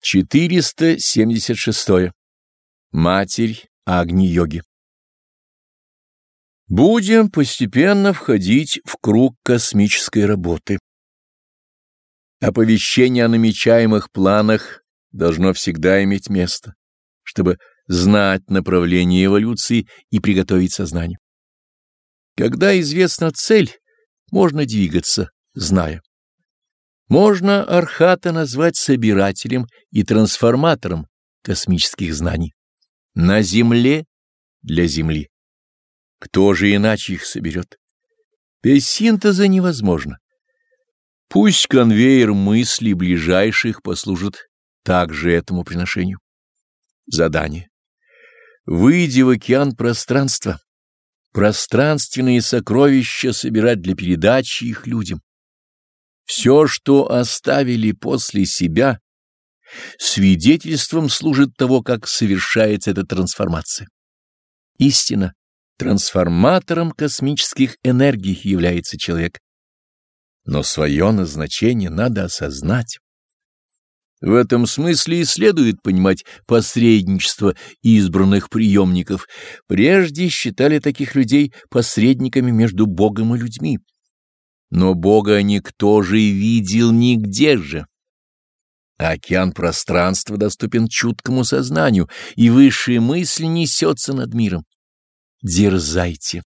476. Матерь Агни-йоги Будем постепенно входить в круг космической работы. Оповещение о намечаемых планах должно всегда иметь место, чтобы знать направление эволюции и приготовить сознание. Когда известна цель, можно двигаться, зная. Можно Архата назвать собирателем и трансформатором космических знаний. На Земле для Земли. Кто же иначе их соберет? Без синтеза невозможно. Пусть конвейер мыслей ближайших послужит также этому приношению. Задание. Выйди в океан пространства, пространственные сокровища собирать для передачи их людям. Все, что оставили после себя, свидетельством служит того, как совершается эта трансформация. Истина, трансформатором космических энергий является человек. Но свое назначение надо осознать. В этом смысле и следует понимать посредничество избранных приемников. Прежде считали таких людей посредниками между Богом и людьми. Но Бога никто же видел нигде же. Океан пространства доступен чуткому сознанию, и высшая мысль несется над миром. Дерзайте.